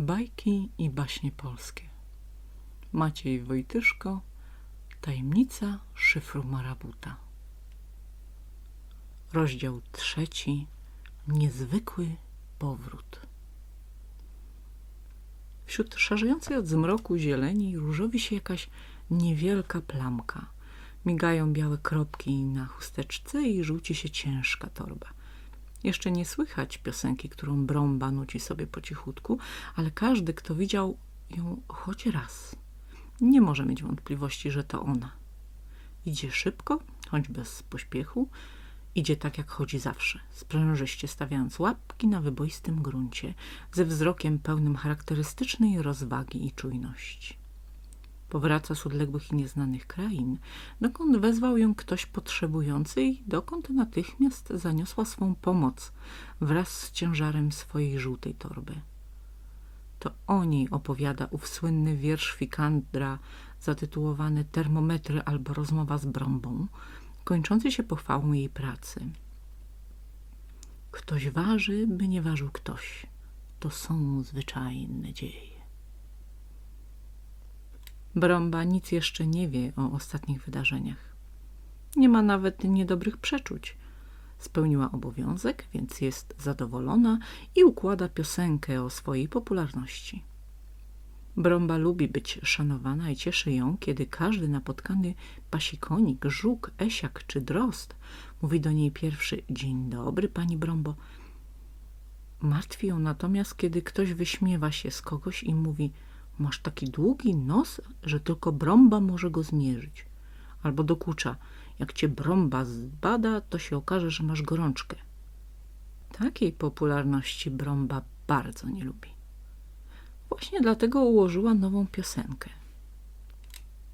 Bajki i baśnie polskie. Maciej Wojtyszko, Tajemnica szyfru Marabuta. Rozdział trzeci. Niezwykły powrót. Wśród szarzejącej od zmroku zieleni różowi się jakaś niewielka plamka. Migają białe kropki na chusteczce i rzuci się ciężka torba. Jeszcze nie słychać piosenki, którą Brąba nuci sobie po cichutku, ale każdy, kto widział ją choć raz, nie może mieć wątpliwości, że to ona. Idzie szybko, choć bez pośpiechu, idzie tak jak chodzi zawsze, sprężyście stawiając łapki na wyboistym gruncie, ze wzrokiem pełnym charakterystycznej rozwagi i czujności. Powraca z odległych i nieznanych krain, dokąd wezwał ją ktoś potrzebujący i dokąd natychmiast zaniosła swą pomoc wraz z ciężarem swojej żółtej torby. To o niej opowiada ów słynny wiersz Fikandra zatytułowany Termometry albo rozmowa z brąbą, kończący się pochwałą jej pracy. Ktoś waży, by nie ważył ktoś. To są zwyczajne dzieje. Brąba nic jeszcze nie wie o ostatnich wydarzeniach. Nie ma nawet niedobrych przeczuć. Spełniła obowiązek, więc jest zadowolona i układa piosenkę o swojej popularności. Brąba lubi być szanowana i cieszy ją, kiedy każdy napotkany pasikonik, żuk, esiak czy drost mówi do niej pierwszy dzień dobry, pani Brąbo. Martwi ją natomiast, kiedy ktoś wyśmiewa się z kogoś i mówi masz taki długi nos, że tylko Brąba może go zmierzyć. Albo dokucza, jak cię Brąba zbada, to się okaże, że masz gorączkę. Takiej popularności Brąba bardzo nie lubi. Właśnie dlatego ułożyła nową piosenkę.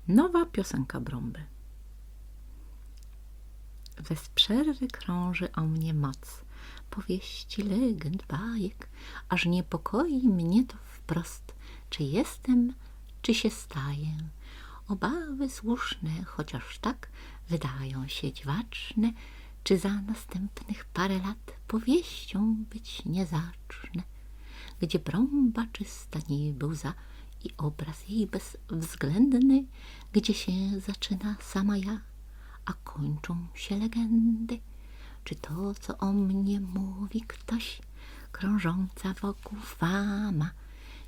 Nowa piosenka Brąby. Bez przerwy krąży o mnie moc powieści, legend, bajek, aż niepokoi mnie to wprost, czy jestem, czy się staję. Obawy słuszne, chociaż tak wydają się dziwaczne, czy za następnych parę lat powieścią być nie zacznę gdzie brąba czysta nie łza i obraz jej bezwzględny, gdzie się zaczyna sama ja, a kończą się legendy. Czy to, co o mnie mówi ktoś, krążąca wokół fama,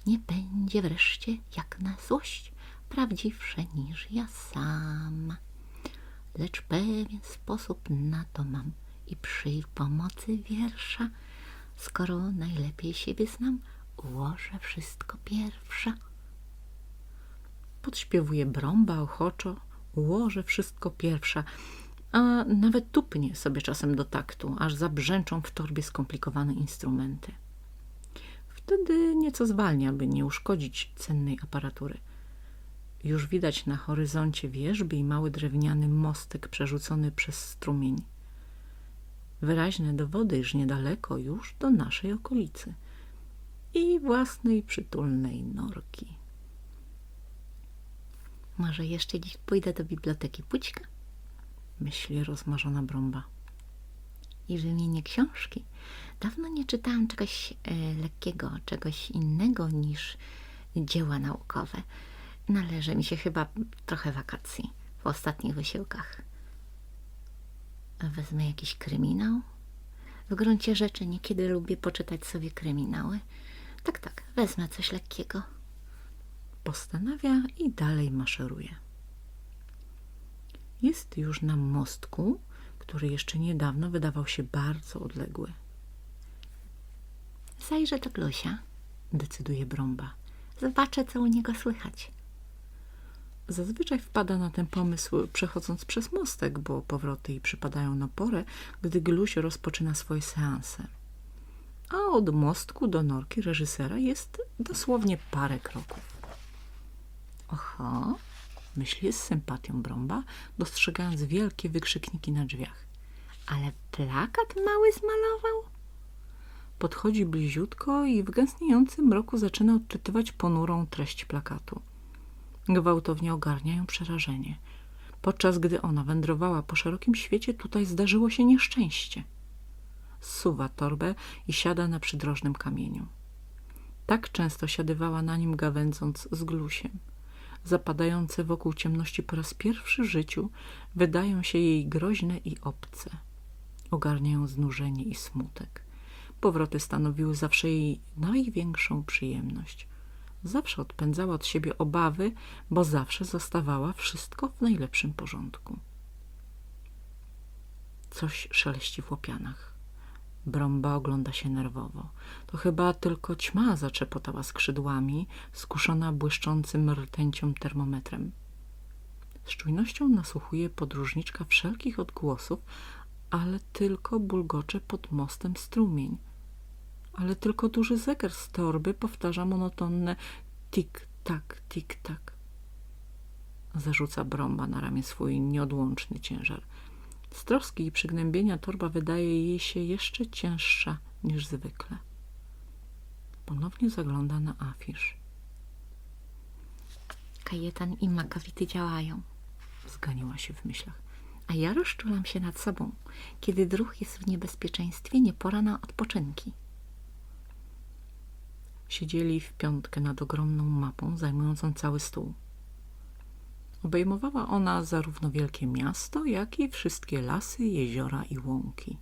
nie będzie wreszcie jak na złość prawdziwsze niż ja sama. Lecz pewien sposób na to mam i przy pomocy wiersza skoro najlepiej siebie znam, ułożę wszystko pierwsza. Podśpiewuje brąba ochoczo, ułożę wszystko pierwsza, a nawet tupnie sobie czasem do taktu, aż zabrzęczą w torbie skomplikowane instrumenty. Wtedy nieco zwalnia, by nie uszkodzić cennej aparatury. Już widać na horyzoncie wieżby i mały drewniany mostek przerzucony przez strumień wyraźne dowody, iż niedaleko już do naszej okolicy i własnej przytulnej norki. Może jeszcze dziś pójdę do biblioteki Pućka? Myśli rozmarzona brąba. I wymienię książki. Dawno nie czytałam czegoś e, lekkiego, czegoś innego niż dzieła naukowe. Należy mi się chyba trochę wakacji w ostatnich wysiłkach. Wezmę jakiś kryminał. W gruncie rzeczy niekiedy lubię poczytać sobie kryminały. Tak, tak, wezmę coś lekkiego. Postanawia i dalej maszeruje. Jest już na mostku, który jeszcze niedawno wydawał się bardzo odległy. Zajrzę do Glusia, decyduje Brąba. Zobaczę, co u niego słychać. Zazwyczaj wpada na ten pomysł przechodząc przez mostek, bo powroty jej przypadają na porę, gdy Gluś rozpoczyna swoje seanse. A od mostku do norki reżysera jest dosłownie parę kroków. Oho, myśli z sympatią Brąba, dostrzegając wielkie wykrzykniki na drzwiach. Ale plakat mały zmalował? Podchodzi bliziutko i w gęstniejącym mroku zaczyna odczytywać ponurą treść plakatu. Gwałtownie ogarnia ją przerażenie. Podczas gdy ona wędrowała po szerokim świecie, tutaj zdarzyło się nieszczęście. Suwa torbę i siada na przydrożnym kamieniu. Tak często siadywała na nim gawędząc z glusiem. Zapadające wokół ciemności po raz pierwszy w życiu wydają się jej groźne i obce. Ogarniają znużenie i smutek. Powroty stanowiły zawsze jej największą przyjemność. Zawsze odpędzała od siebie obawy, bo zawsze zostawała wszystko w najlepszym porządku. Coś szeleści w łopianach. Brąba ogląda się nerwowo. To chyba tylko ćma zaczepotała skrzydłami, skuszona błyszczącym rtęcią termometrem. Z czujnością nasłuchuje podróżniczka wszelkich odgłosów, ale tylko bulgocze pod mostem strumień. Ale tylko duży zegar z torby powtarza monotonne tik-tak, tik-tak. Zarzuca Brąba na ramię swój nieodłączny ciężar – z troski i przygnębienia torba wydaje jej się jeszcze cięższa niż zwykle. Ponownie zagląda na afisz. Kajetan i makawity działają. Zganiła się w myślach. A ja rozczulam się nad sobą. Kiedy druh jest w niebezpieczeństwie, nie pora na odpoczynki. Siedzieli w piątkę nad ogromną mapą zajmującą cały stół. Obejmowała ona zarówno wielkie miasto, jak i wszystkie lasy, jeziora i łąki.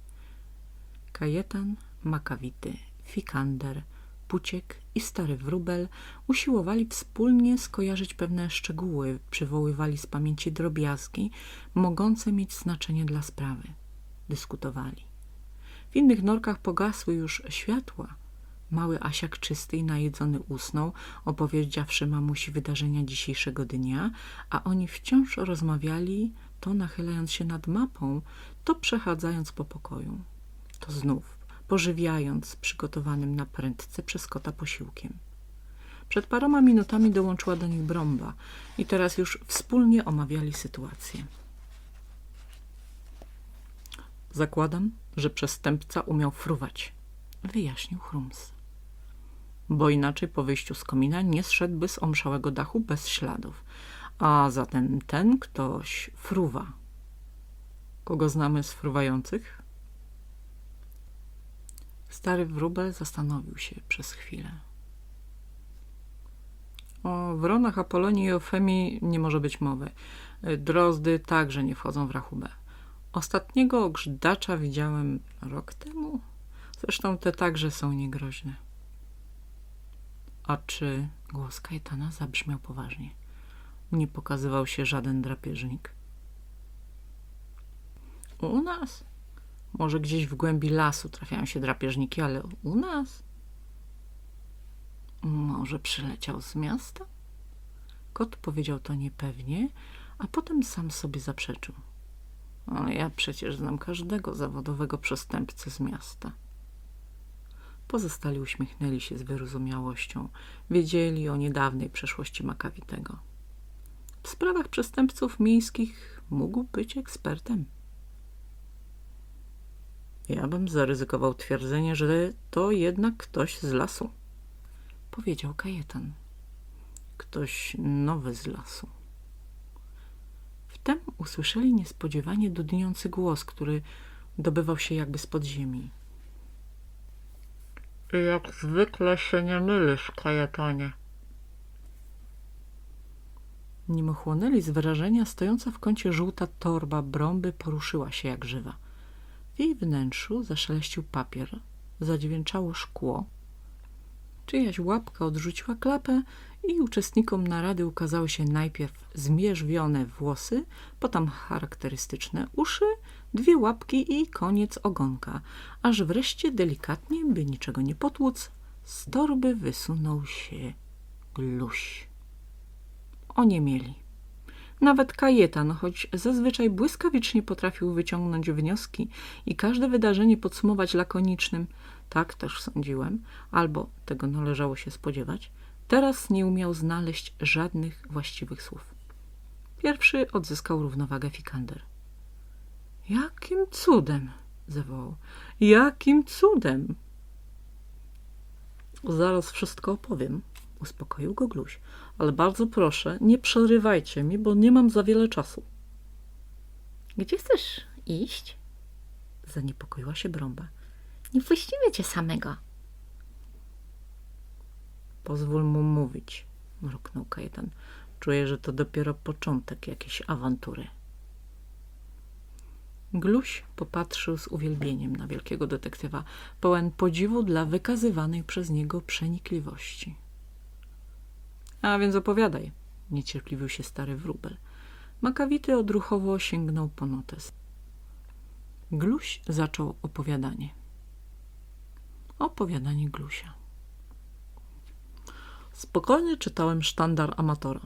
Kajetan, Makawity, Fikander, Puciek i stary wróbel usiłowali wspólnie skojarzyć pewne szczegóły, przywoływali z pamięci drobiazgi, mogące mieć znaczenie dla sprawy. Dyskutowali. W innych norkach pogasły już światła, Mały Asiak czysty i najedzony usnął, opowiedziawszy mamusi wydarzenia dzisiejszego dnia, a oni wciąż rozmawiali, to nachylając się nad mapą, to przechadzając po pokoju. To znów pożywiając przygotowanym na prędce przez kota posiłkiem. Przed paroma minutami dołączyła do nich Brąba i teraz już wspólnie omawiali sytuację. Zakładam, że przestępca umiał fruwać, wyjaśnił Chrums bo inaczej po wyjściu z komina nie zszedłby z omszałego dachu bez śladów. A zatem ten ktoś fruwa. Kogo znamy z fruwających? Stary wróbel zastanowił się przez chwilę. O wronach Apolonii i Eufemii nie może być mowy. Drozdy także nie wchodzą w rachubę. Ostatniego grzdacza widziałem rok temu. Zresztą te także są niegroźne. A czy głos Kajetana zabrzmiał poważnie? Nie pokazywał się żaden drapieżnik. U nas? Może gdzieś w głębi lasu trafiają się drapieżniki, ale u nas? Może przyleciał z miasta? Kot powiedział to niepewnie, a potem sam sobie zaprzeczył. Ale ja przecież znam każdego zawodowego przestępcę z miasta. Pozostali uśmiechnęli się z wyrozumiałością. Wiedzieli o niedawnej przeszłości Makawitego. W sprawach przestępców miejskich mógł być ekspertem. Ja bym zaryzykował twierdzenie, że to jednak ktoś z lasu, powiedział Kajetan. Ktoś nowy z lasu. Wtem usłyszeli niespodziewanie dudniący głos, który dobywał się jakby z podziemi. Jak zwykle się nie mylisz, Kajetanie. Nim ochłonęli z wrażenia, stojąca w kącie żółta torba brąby poruszyła się jak żywa. W jej wnętrzu zaszeleścił papier, zadźwięczało szkło. Czyjaś łapka odrzuciła klapę i uczestnikom narady ukazały się najpierw zmierzwione włosy, potem charakterystyczne uszy, dwie łapki i koniec ogonka, aż wreszcie delikatnie, by niczego nie potłuc, z torby wysunął się gluś. mieli. Nawet Kajetan, choć zazwyczaj błyskawicznie potrafił wyciągnąć wnioski i każde wydarzenie podsumować lakonicznym, tak też sądziłem, albo tego należało się spodziewać, teraz nie umiał znaleźć żadnych właściwych słów. Pierwszy odzyskał równowagę Fikander. Jakim cudem? zawołał. Jakim cudem? Zaraz wszystko opowiem, uspokoił go Gluś. Ale bardzo proszę, nie przerywajcie mi, bo nie mam za wiele czasu. Gdzie chcesz iść? Zaniepokoiła się Brąba. Nie puścimy cię samego. Pozwól mu mówić, mruknął Kajetan. Czuję, że to dopiero początek jakiejś awantury. Gluś popatrzył z uwielbieniem na wielkiego detektywa, pełen podziwu dla wykazywanej przez niego przenikliwości. A więc opowiadaj, niecierpliwił się stary wróbel. Makawity odruchowo sięgnął po notes. Gluś zaczął opowiadanie. Opowiadanie Glusia. Spokojnie czytałem sztandar amatora.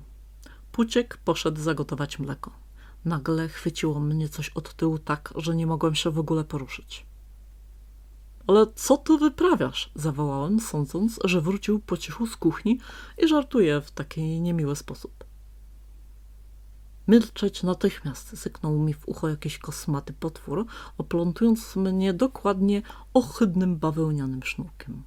Puciek poszedł zagotować mleko. Nagle chwyciło mnie coś od tyłu tak, że nie mogłem się w ogóle poruszyć. Ale co ty wyprawiasz? zawołałem, sądząc, że wrócił po cichu z kuchni i żartuje w taki niemiły sposób. Milczeć natychmiast, syknął mi w ucho jakiś kosmaty potwór, oplątując mnie dokładnie ohydnym bawełnianym sznurkiem.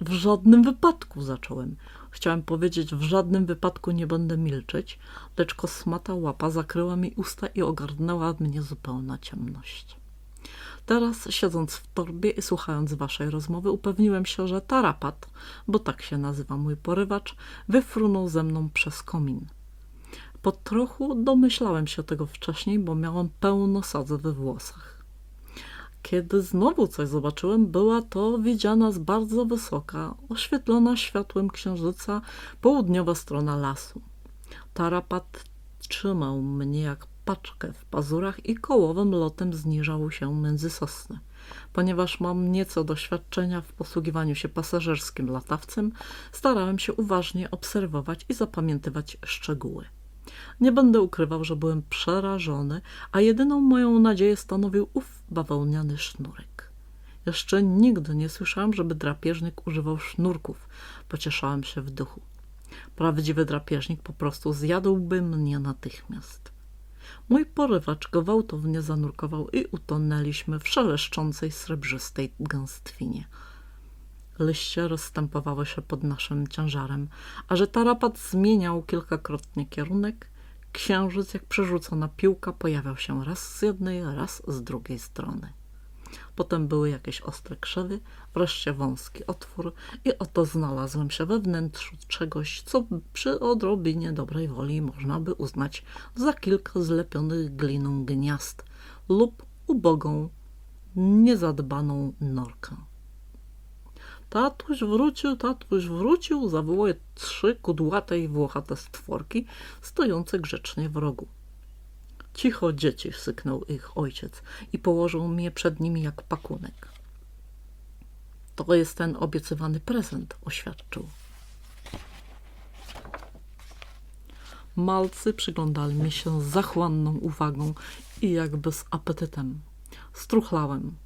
W żadnym wypadku, zacząłem. Chciałem powiedzieć, w żadnym wypadku nie będę milczeć, lecz kosmata łapa zakryła mi usta i ogarnęła mnie zupełna ciemność. Teraz, siedząc w torbie i słuchając waszej rozmowy, upewniłem się, że tarapat, bo tak się nazywa mój porywacz, wyfrunął ze mną przez komin. Po trochu domyślałem się tego wcześniej, bo miałem pełno sadzy we włosach. Kiedy znowu coś zobaczyłem, była to widziana z bardzo wysoka, oświetlona światłem księżyca południowa strona lasu. Tarapat trzymał mnie jak paczkę w pazurach i kołowym lotem zniżał się między sosny. Ponieważ mam nieco doświadczenia w posługiwaniu się pasażerskim latawcem, starałem się uważnie obserwować i zapamiętywać szczegóły. Nie będę ukrywał, że byłem przerażony, a jedyną moją nadzieję stanowił ów bawełniany sznurek. Jeszcze nigdy nie słyszałem, żeby drapieżnik używał sznurków. Pocieszałem się w duchu. Prawdziwy drapieżnik po prostu zjadłby mnie natychmiast. Mój porywacz gwałtownie zanurkował i utonęliśmy w szeleszczącej srebrzystej gęstwinie. Liście rozstępowały się pod naszym ciężarem, a że tarapat zmieniał kilkakrotnie kierunek, księżyc jak przerzucona piłka pojawiał się raz z jednej, raz z drugiej strony. Potem były jakieś ostre krzewy, wreszcie wąski otwór i oto znalazłem się we wnętrzu czegoś, co przy odrobinie dobrej woli można by uznać za kilka zlepionych gliną gniazd lub ubogą, niezadbaną norkę. Tatuś wrócił, tatuś wrócił, zawołuje trzy kudłate i włochate stworki, stojące grzecznie w rogu. Cicho, dzieci, syknął ich ojciec i położył mnie przed nimi jak pakunek. To jest ten obiecywany prezent, oświadczył. Malcy przyglądali mi się z zachłanną uwagą i jakby z apetytem. Struchlałem.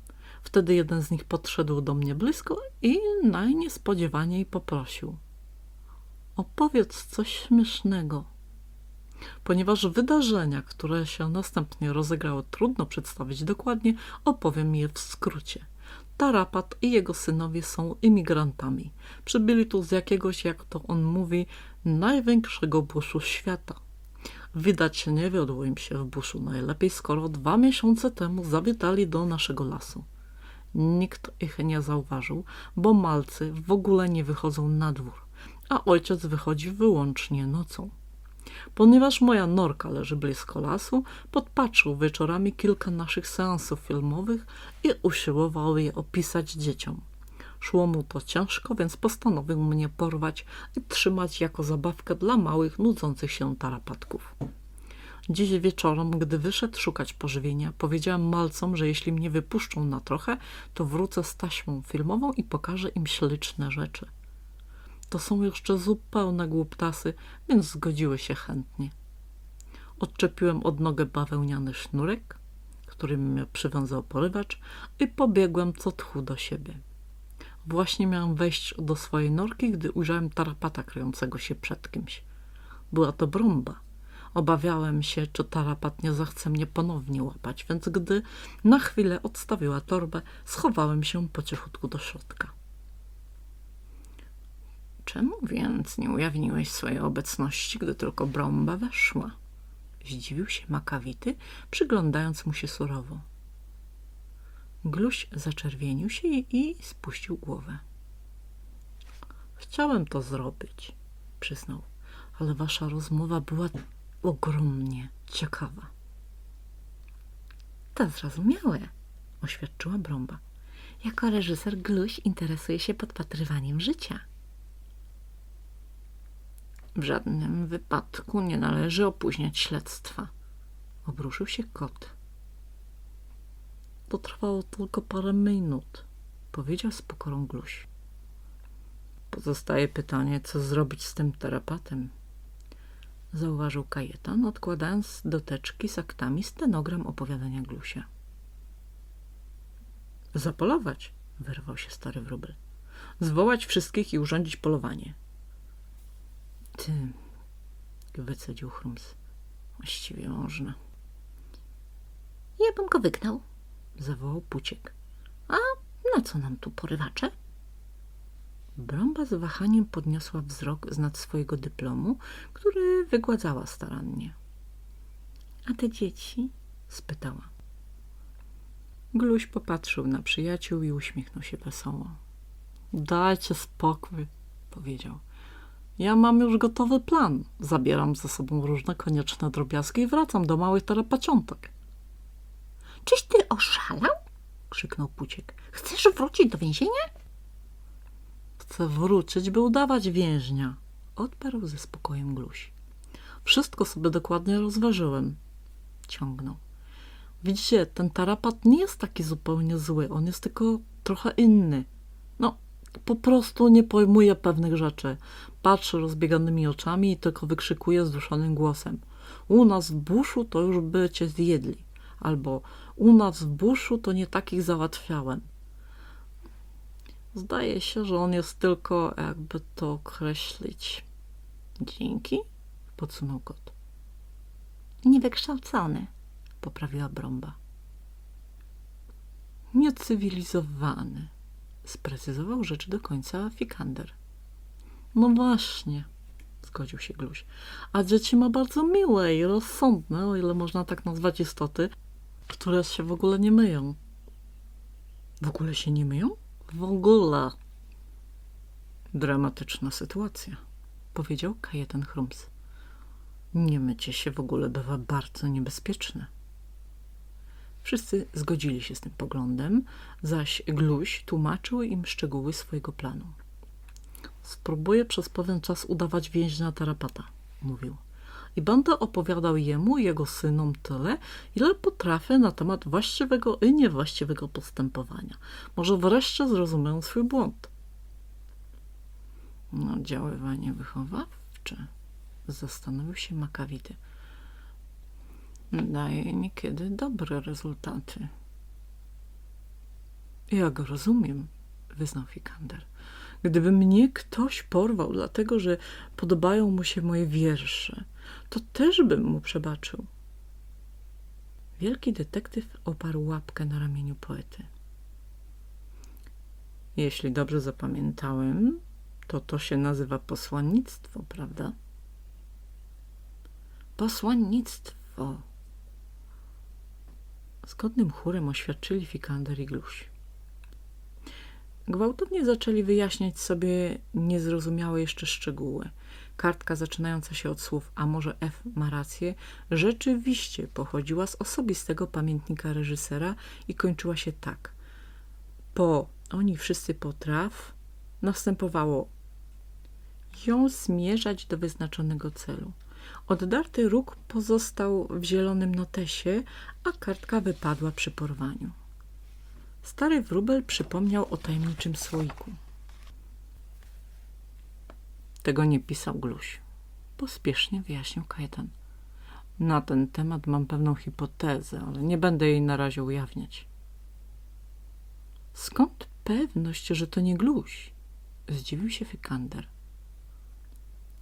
Wtedy jeden z nich podszedł do mnie blisko i najniespodziewaniej poprosił. Opowiedz coś śmiesznego. Ponieważ wydarzenia, które się następnie rozegrały, trudno przedstawić dokładnie, opowiem je w skrócie. Tarapat i jego synowie są imigrantami. Przybyli tu z jakiegoś, jak to on mówi, największego buszu świata. Widać nie wiodło im się w buszu najlepiej, skoro dwa miesiące temu zawitali do naszego lasu. Nikt ich nie zauważył, bo malcy w ogóle nie wychodzą na dwór, a ojciec wychodzi wyłącznie nocą. Ponieważ moja norka leży blisko lasu, podpatrzył wieczorami kilka naszych seansów filmowych i usiłował je opisać dzieciom. Szło mu to ciężko, więc postanowił mnie porwać i trzymać jako zabawkę dla małych, nudzących się tarapatków. Dziś wieczorem, gdy wyszedł szukać pożywienia, powiedziałem malcom, że jeśli mnie wypuszczą na trochę, to wrócę z taśmą filmową i pokażę im śliczne rzeczy. To są jeszcze zupełne głuptasy, więc zgodziły się chętnie. Odczepiłem od nogę bawełniany sznurek, którym mnie przywiązał porywacz i pobiegłem co tchu do siebie. Właśnie miałem wejść do swojej norki, gdy ujrzałem tarapata kryjącego się przed kimś. Była to brąba. Obawiałem się, czy tarapat nie zachce mnie ponownie łapać, więc gdy na chwilę odstawiła torbę, schowałem się po cichutku do środka. Czemu więc nie ujawniłeś swojej obecności, gdy tylko brąba weszła? Zdziwił się makawity, przyglądając mu się surowo. Gluś zaczerwienił się i, i spuścił głowę. chciałem to zrobić, przyznał, ale wasza rozmowa była ogromnie ciekawa. To zrozumiałe, oświadczyła Brąba. Jako reżyser Gluś interesuje się podpatrywaniem życia. W żadnym wypadku nie należy opóźniać śledztwa. Obruszył się kot. To trwało tylko parę minut, powiedział z pokorą Gluś. Pozostaje pytanie, co zrobić z tym terapatem. Zauważył Kajetan, odkładając do teczki z aktami stenogram opowiadania Glusia. Zapolować, wyrwał się stary wróbel. Zwołać wszystkich i urządzić polowanie. Ty, wycedził Chrums. Właściwie można. Ja bym go wygnał, Zawołał Puciek. na co nam tu porywacze? Brąba z wahaniem podniosła wzrok z nad swojego dyplomu, który wygładzała starannie. A te dzieci? spytała. Gluś popatrzył na przyjaciół i uśmiechnął się wesoło. Dajcie spokój, powiedział. Ja mam już gotowy plan. Zabieram ze sobą różne konieczne drobiazgi i wracam do małych tarapaciątek. Czyś ty oszalał? Krzyknął Puciek. Chcesz wrócić do więzienia? Chcę wrócić, by udawać więźnia. Odparł ze spokojem Gluś. Wszystko sobie dokładnie rozważyłem. Ciągnął. Widzicie, ten tarapat nie jest taki zupełnie zły. On jest tylko trochę inny. No, po prostu nie pojmuje pewnych rzeczy. Patrzy rozbieganymi oczami i tylko wykrzykuje zduszonym głosem. U nas w buszu to już by cię zjedli. Albo u nas w buszu to nie takich załatwiałem. Zdaje się, że on jest tylko, jakby to określić, dzięki, podsunął kot. Niewykształcony. Poprawiła Brąba. Niecywilizowany, sprecyzował rzecz do końca Fikander. No właśnie, zgodził się Gluś. A dzieci ma bardzo miłe i rozsądne, o ile można tak nazwać istoty, które się w ogóle nie myją. W ogóle się nie myją? W ogóle. Dramatyczna sytuacja, powiedział Kajetan Chrums. Nie mycie się w ogóle bywa bardzo niebezpieczne. Wszyscy zgodzili się z tym poglądem, zaś Gluś tłumaczył im szczegóły swojego planu. Spróbuję przez pewien czas udawać więźnia tarapata, mówił. I będę opowiadał jemu i jego synom tyle, ile potrafię na temat właściwego i niewłaściwego postępowania. Może wreszcie zrozumieją swój błąd. No, działanie wychowawcze, zastanowił się Makawity. Daje niekiedy dobre rezultaty. Ja go rozumiem, wyznał Fikander. Gdyby mnie ktoś porwał, dlatego że podobają mu się moje wiersze, to też bym mu przebaczył. Wielki detektyw oparł łapkę na ramieniu poety. Jeśli dobrze zapamiętałem, to to się nazywa posłannictwo, prawda? Posłannictwo. Zgodnym chórem oświadczyli Fikander i Gluś. Gwałtownie zaczęli wyjaśniać sobie niezrozumiałe jeszcze szczegóły. Kartka zaczynająca się od słów a może F ma rację, rzeczywiście pochodziła z osobistego pamiętnika reżysera i kończyła się tak. Po oni wszyscy potraf następowało ją zmierzać do wyznaczonego celu. Oddarty róg pozostał w zielonym notesie, a kartka wypadła przy porwaniu. Stary wróbel przypomniał o tajemniczym słoiku. Tego nie pisał Gluś. Pospiesznie wyjaśnił Kajetan. Na ten temat mam pewną hipotezę, ale nie będę jej na razie ujawniać. Skąd pewność, że to nie Gluś? Zdziwił się Fikander.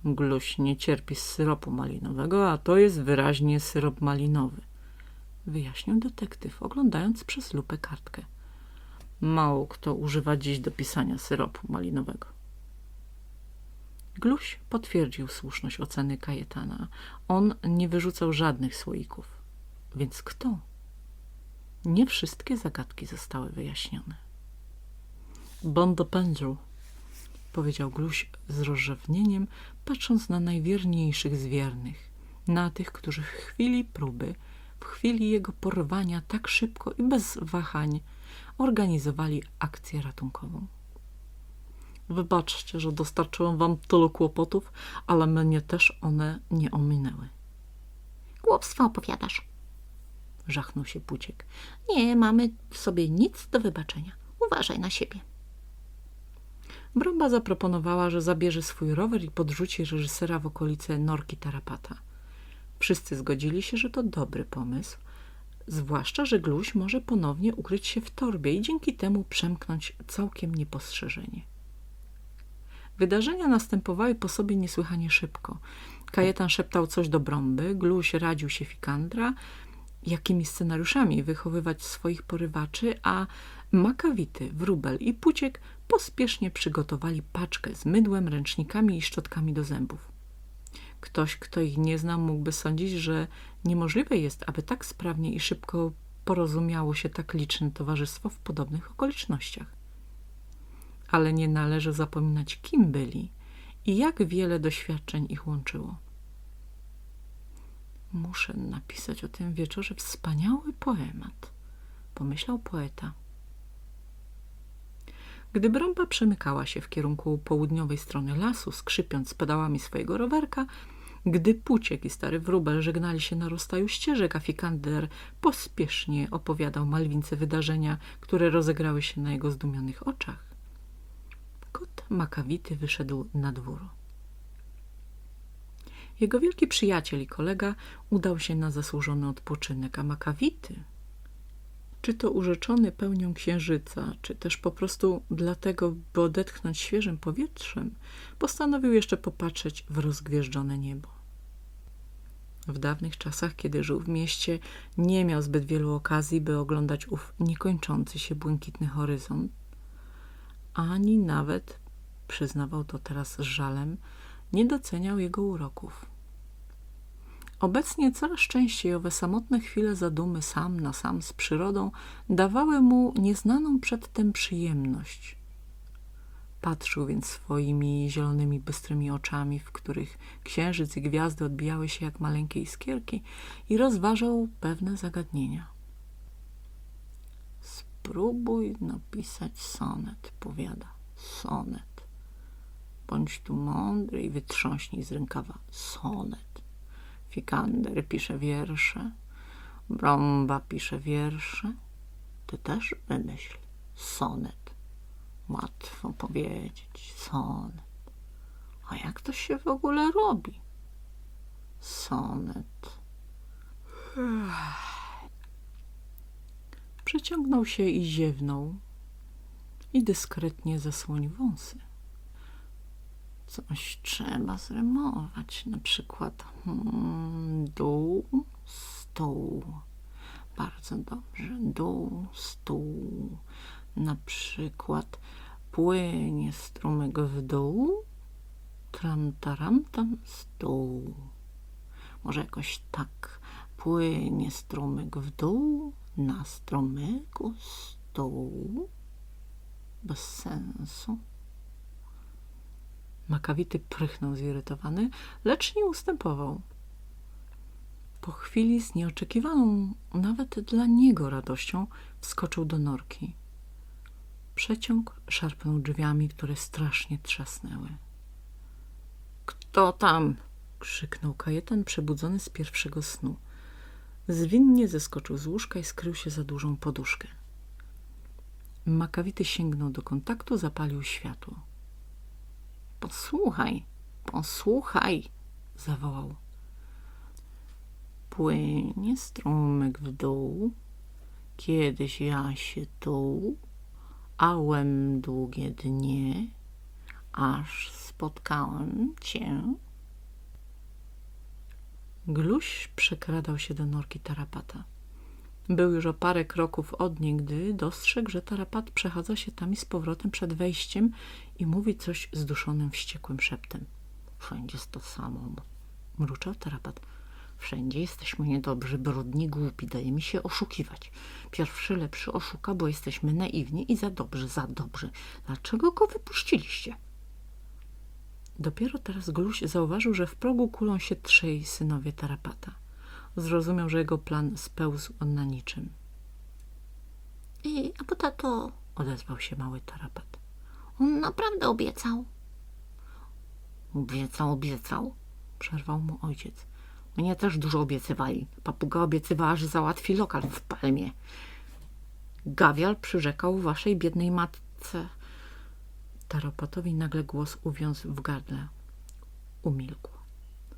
Gluś nie cierpi z syropu malinowego, a to jest wyraźnie syrop malinowy, wyjaśnił detektyw, oglądając przez lupę kartkę. Mało kto używa dziś do pisania syropu malinowego. Gluś potwierdził słuszność oceny Kajetana. On nie wyrzucał żadnych słoików. Więc kto? Nie wszystkie zagadki zostały wyjaśnione. Bon do pędził, powiedział Gluś z rozrzewnieniem, patrząc na najwierniejszych z wiernych, na tych, którzy w chwili próby, w chwili jego porwania tak szybko i bez wahań organizowali akcję ratunkową. Wybaczcie, że dostarczyłem wam tylu kłopotów, ale mnie też one nie ominęły. Głupstwo opowiadasz. Żachnął się Puciek. Nie mamy w sobie nic do wybaczenia. Uważaj na siebie. Brąba zaproponowała, że zabierze swój rower i podrzuci reżysera w okolice Norki Tarapata. Wszyscy zgodzili się, że to dobry pomysł, zwłaszcza, że Gluś może ponownie ukryć się w torbie i dzięki temu przemknąć całkiem niepostrzeżenie. Wydarzenia następowały po sobie niesłychanie szybko. Kajetan szeptał coś do Brąby, Gluś radził się Fikandra, jakimi scenariuszami wychowywać swoich porywaczy, a Makawity, Wróbel i Puciek pospiesznie przygotowali paczkę z mydłem, ręcznikami i szczotkami do zębów. Ktoś, kto ich nie zna, mógłby sądzić, że niemożliwe jest, aby tak sprawnie i szybko porozumiało się tak liczne towarzystwo w podobnych okolicznościach. Ale nie należy zapominać, kim byli i jak wiele doświadczeń ich łączyło. Muszę napisać o tym wieczorze wspaniały poemat, pomyślał poeta. Gdy Brąba przemykała się w kierunku południowej strony lasu, skrzypiąc pedałami swojego rowerka, gdy Puciek i stary wróbel żegnali się na rozstaju ścieżek, a Fikander pospiesznie opowiadał Malwince wydarzenia, które rozegrały się na jego zdumionych oczach, kot makawity wyszedł na dwór. Jego wielki przyjaciel i kolega udał się na zasłużony odpoczynek, a makawity czy to urzeczony pełnią księżyca, czy też po prostu dlatego, by odetchnąć świeżym powietrzem, postanowił jeszcze popatrzeć w rozgwieżdżone niebo. W dawnych czasach, kiedy żył w mieście, nie miał zbyt wielu okazji, by oglądać ów niekończący się błękitny horyzont, ani nawet, przyznawał to teraz z żalem, nie doceniał jego uroków. Obecnie coraz częściej owe samotne chwile zadumy sam na sam z przyrodą dawały mu nieznaną przedtem przyjemność. Patrzył więc swoimi zielonymi, bystrymi oczami, w których księżyc i gwiazdy odbijały się jak maleńkie iskierki i rozważał pewne zagadnienia. Spróbuj napisać sonet, powiada. Sonet. Bądź tu mądry i wytrząśnij z rękawa sonet. Fikander pisze wiersze, Brąba pisze wiersze, ty też wymyśl sonet. Łatwo powiedzieć, sonet. A jak to się w ogóle robi? Sonet. Przeciągnął się i ziewnął i dyskretnie zasłonił wąsy. Coś trzeba zrymować, na przykład hmm, dół, stół. Bardzo dobrze, dół, stół. Na przykład płynie strumyk w dół, tram, taram, tam, stół. Może jakoś tak płynie strumyk w dół, na strumyku stół. Bez sensu. Makawity prychnął zirytowany, lecz nie ustępował. Po chwili z nieoczekiwaną nawet dla niego radością wskoczył do norki. Przeciąg szarpnął drzwiami, które strasznie trzasnęły. Kto tam? krzyknął kajetan przebudzony z pierwszego snu. Zwinnie zeskoczył z łóżka i skrył się za dużą poduszkę. Makawity sięgnął do kontaktu, zapalił światło. Posłuchaj, posłuchaj, zawołał. Płynie strumyk w dół, kiedyś ja się tu, ałem długie dnie, aż spotkałem cię. Gluś przekradał się do norki tarapata. Był już o parę kroków od niej, gdy dostrzegł, że tarapat przechadza się tam i z powrotem przed wejściem i mówi coś zduszonym, wściekłym szeptem. Wszędzie jest to samo, mruczał tarapat. Wszędzie jesteśmy niedobrzy, brudni, głupi, daje mi się oszukiwać. Pierwszy lepszy oszuka, bo jesteśmy naiwni i za dobrzy, za dobrzy. Dlaczego go wypuściliście? Dopiero teraz Gluś zauważył, że w progu kulą się trzej synowie tarapata. Zrozumiał, że jego plan spełzł on na niczym. I, a bo tato, Odezwał się mały tarapat. on naprawdę obiecał. Obiecał, obiecał, przerwał mu ojciec. Mnie też dużo obiecywali. Papuga obiecywała, że załatwi lokal w Palmie. Gawial przyrzekał waszej biednej matce. Tarapatowi nagle głos uwiązł w gardle. Umilkł.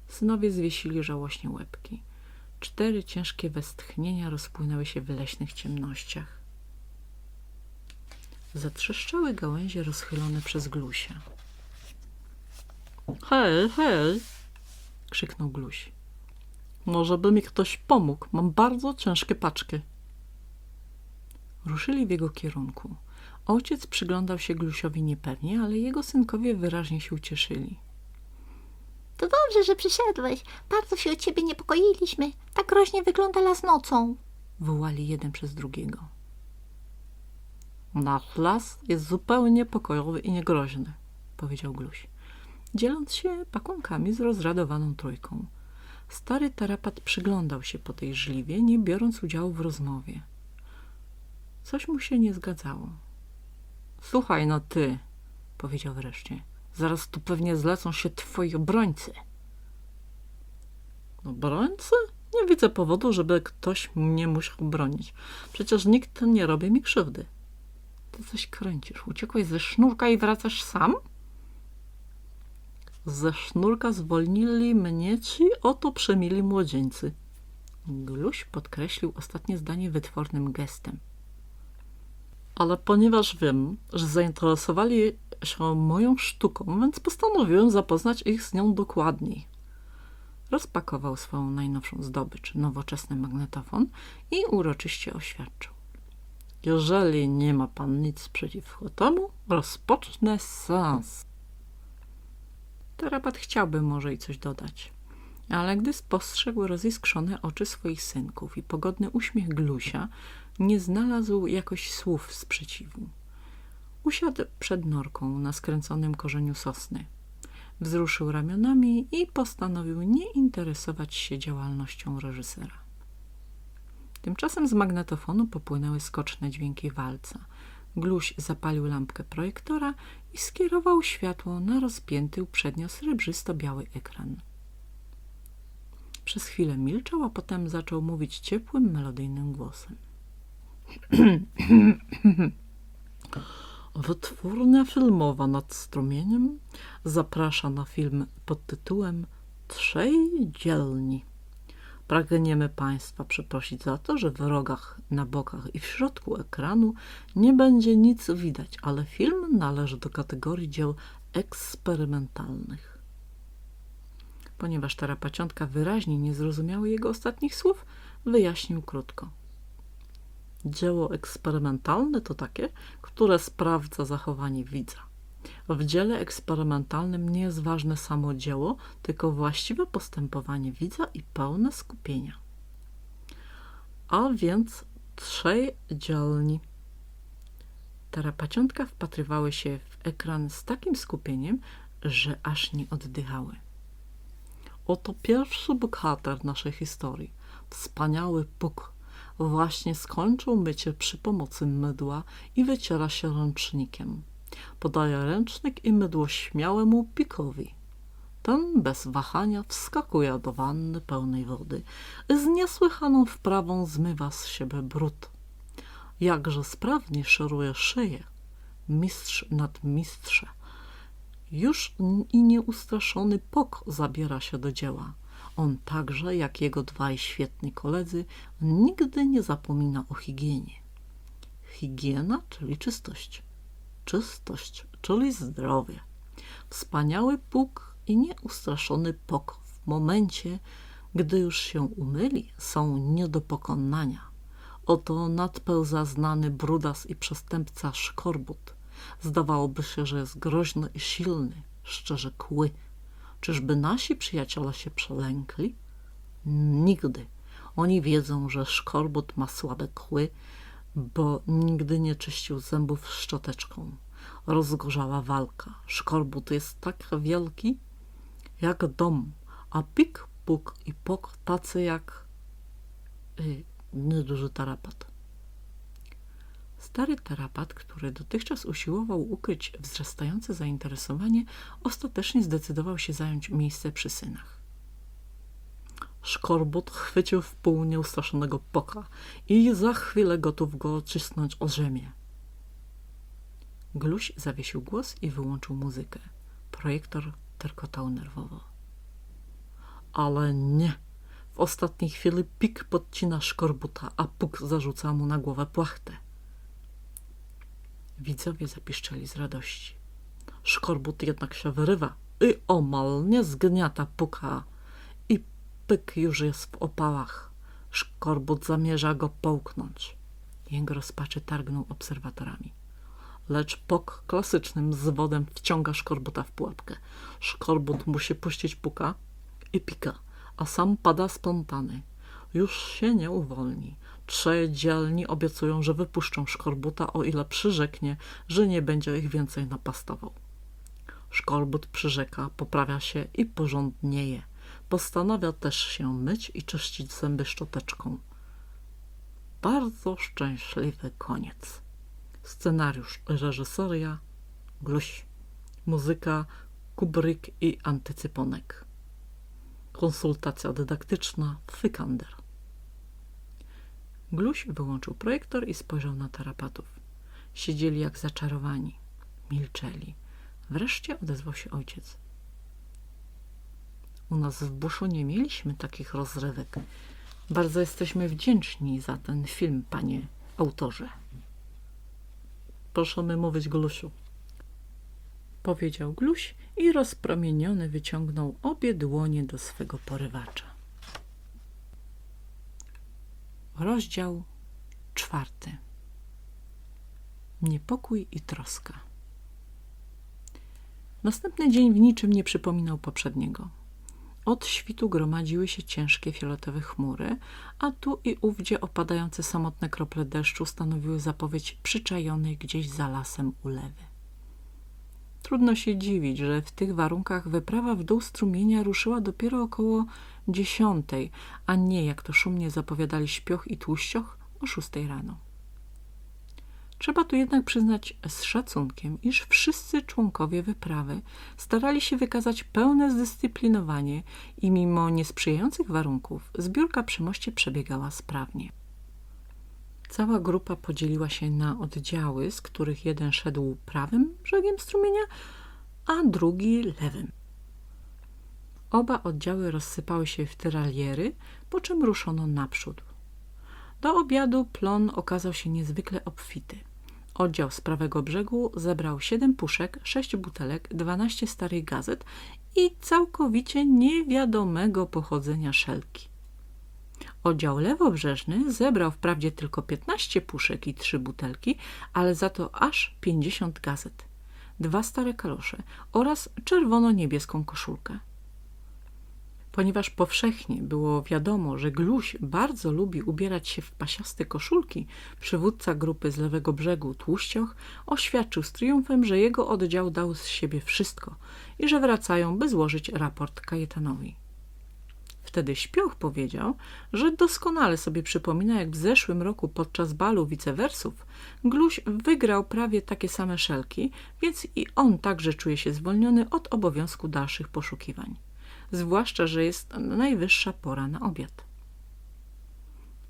Synowie zwiesili żałośnie łebki. Cztery ciężkie westchnienia rozpłynęły się w leśnych ciemnościach. Zatrzeszczały gałęzie rozchylone przez Glusia. Hej, hej! krzyknął Gluś. Może by mi ktoś pomógł. Mam bardzo ciężkie paczki. Ruszyli w jego kierunku. Ojciec przyglądał się Glusiowi niepewnie, ale jego synkowie wyraźnie się ucieszyli. To dobrze, że przyszedłeś. Bardzo się o ciebie niepokoiliśmy. Tak groźnie wygląda las nocą. Wołali jeden przez drugiego. Nasz las jest zupełnie pokojowy i niegroźny, powiedział Gluś, dzieląc się pakunkami z rozradowaną trójką. Stary tarapat przyglądał się po tej żliwie, nie biorąc udziału w rozmowie. Coś mu się nie zgadzało. Słuchaj no ty, powiedział wreszcie, zaraz tu pewnie zlecą się twoi obrońcy. Obrońcy? Nie widzę powodu, żeby ktoś mnie musiał bronić. Przecież nikt nie robi mi krzywdy. Ty coś kręcisz. Uciekłeś ze sznurka i wracasz sam? Ze sznurka zwolnili mnie ci oto przemili młodzieńcy. Gluś podkreślił ostatnie zdanie wytwornym gestem. Ale ponieważ wiem, że zainteresowali się moją sztuką, więc postanowiłem zapoznać ich z nią dokładniej. Rozpakował swoją najnowszą zdobycz, nowoczesny magnetofon i uroczyście oświadczył. Jeżeli nie ma pan nic przeciwko temu, rozpocznę seans. Tarapat chciałby może i coś dodać, ale gdy spostrzegł roziskrzone oczy swoich synków i pogodny uśmiech Glusia, nie znalazł jakoś słów sprzeciwu. Usiadł przed norką na skręconym korzeniu sosny. Wzruszył ramionami i postanowił nie interesować się działalnością reżysera. Tymczasem z magnetofonu popłynęły skoczne dźwięki walca. Gluś zapalił lampkę projektora i skierował światło na rozpięty uprzednio srebrzysto-biały ekran. Przez chwilę milczał, a potem zaczął mówić ciepłym, melodyjnym głosem. Wytwórnia filmowa nad strumieniem zaprasza na film pod tytułem Trzej dzielni. Pragniemy Państwa przeprosić za to, że w rogach, na bokach i w środku ekranu nie będzie nic widać, ale film należy do kategorii dzieł eksperymentalnych. Ponieważ tarapaciątka wyraźnie nie zrozumiała jego ostatnich słów, wyjaśnił krótko. Dzieło eksperymentalne to takie, które sprawdza zachowanie widza. W dziele eksperymentalnym nie jest ważne samo dzieło, tylko właściwe postępowanie widza i pełne skupienia. A więc trzej dzielni. Tarapaciątka wpatrywały się w ekran z takim skupieniem, że aż nie oddychały. Oto pierwszy bohater naszej historii. Wspaniały Puk właśnie skończył mycie przy pomocy mydła i wyciera się ręcznikiem. Podaje ręcznik i mydło śmiałemu pikowi. Ten bez wahania wskakuje do wanny pełnej wody. Z niesłychaną wprawą zmywa z siebie brud. Jakże sprawnie szoruje szyję. Mistrz nad mistrze. Już i nieustraszony Pok zabiera się do dzieła. On także, jak jego dwaj świetni koledzy, nigdy nie zapomina o higienie. Higiena, czyli czystość. Czystość, czyli zdrowie. Wspaniały Bóg i nieustraszony Pok w momencie, gdy już się umyli, są nie do pokonania. Oto nadpełza znany brudas i przestępca Szkorbut. Zdawałoby się, że jest groźny i silny, szczerze kły. Czyżby nasi przyjaciele się przelękli? Nigdy. Oni wiedzą, że szkorbut ma słabe kły, bo nigdy nie czyścił zębów szczoteczką. rozgorzała walka. Szkorbut jest tak wielki jak dom, a pik, puk i pok tacy jak y, nieduży tarapat. Stary tarapat, który dotychczas usiłował ukryć wzrastające zainteresowanie, ostatecznie zdecydował się zająć miejsce przy synach. Szkorbut chwycił w pół nieustraszonego poka i za chwilę gotów go cisnąć o ziemię. Gluś zawiesił głos i wyłączył muzykę. Projektor terkotał nerwowo. Ale nie! W ostatniej chwili pik podcina szkorbuta, a puk zarzuca mu na głowę płachtę. Widzowie zapiszczeli z radości. Szkorbut jednak się wyrywa i omal nie zgniata puka. I pyk już jest w opałach. Szkorbut zamierza go połknąć. Jego rozpaczy targnął obserwatorami. Lecz pok klasycznym zwodem wciąga szkorbuta w pułapkę. Szkorbut musi puścić puka i pika, a sam pada spontany. Już się nie uwolni. Trzej dzielni obiecują, że wypuszczą szkorbuta, o ile przyrzeknie, że nie będzie ich więcej napastował. Szkorbut przyrzeka, poprawia się i porządnieje. Postanawia też się myć i czyścić zęby szczoteczką. Bardzo szczęśliwy koniec. Scenariusz, reżyseria, Gluś. Muzyka, Kubrick i Antycyponek. Konsultacja dydaktyczna, Fykander. Gluś wyłączył projektor i spojrzał na tarapatów. Siedzieli jak zaczarowani. Milczeli. Wreszcie odezwał się ojciec. U nas w buszu nie mieliśmy takich rozrywek. Bardzo jesteśmy wdzięczni za ten film, panie autorze. Proszę mówić, Glusiu. Powiedział Gluś i rozpromieniony wyciągnął obie dłonie do swego porywacza. Rozdział czwarty. Niepokój i troska. Następny dzień w niczym nie przypominał poprzedniego. Od świtu gromadziły się ciężkie fioletowe chmury, a tu i ówdzie opadające samotne krople deszczu stanowiły zapowiedź przyczajonej gdzieś za lasem ulewy. Trudno się dziwić, że w tych warunkach wyprawa w dół strumienia ruszyła dopiero około dziesiątej, a nie, jak to szumnie zapowiadali śpioch i tłuścioch, o szóstej rano. Trzeba tu jednak przyznać z szacunkiem, iż wszyscy członkowie wyprawy starali się wykazać pełne zdyscyplinowanie i mimo niesprzyjających warunków zbiórka przy moście przebiegała sprawnie. Cała grupa podzieliła się na oddziały, z których jeden szedł prawym brzegiem strumienia, a drugi lewym. Oba oddziały rozsypały się w tyraliery, po czym ruszono naprzód. Do obiadu plon okazał się niezwykle obfity. Oddział z prawego brzegu zebrał siedem puszek, sześć butelek, dwanaście starych gazet i całkowicie niewiadomego pochodzenia szelki. Oddział lewobrzeżny zebrał wprawdzie tylko 15 puszek i trzy butelki, ale za to aż 50 gazet, dwa stare kalosze oraz czerwono-niebieską koszulkę. Ponieważ powszechnie było wiadomo, że Gluś bardzo lubi ubierać się w pasiaste koszulki, przywódca grupy z lewego brzegu Tłuścioch oświadczył z triumfem, że jego oddział dał z siebie wszystko i że wracają, by złożyć raport Kajetanowi. Wtedy Śpioch powiedział, że doskonale sobie przypomina, jak w zeszłym roku podczas balu wicewersów Gluś wygrał prawie takie same szelki, więc i on także czuje się zwolniony od obowiązku dalszych poszukiwań zwłaszcza, że jest najwyższa pora na obiad.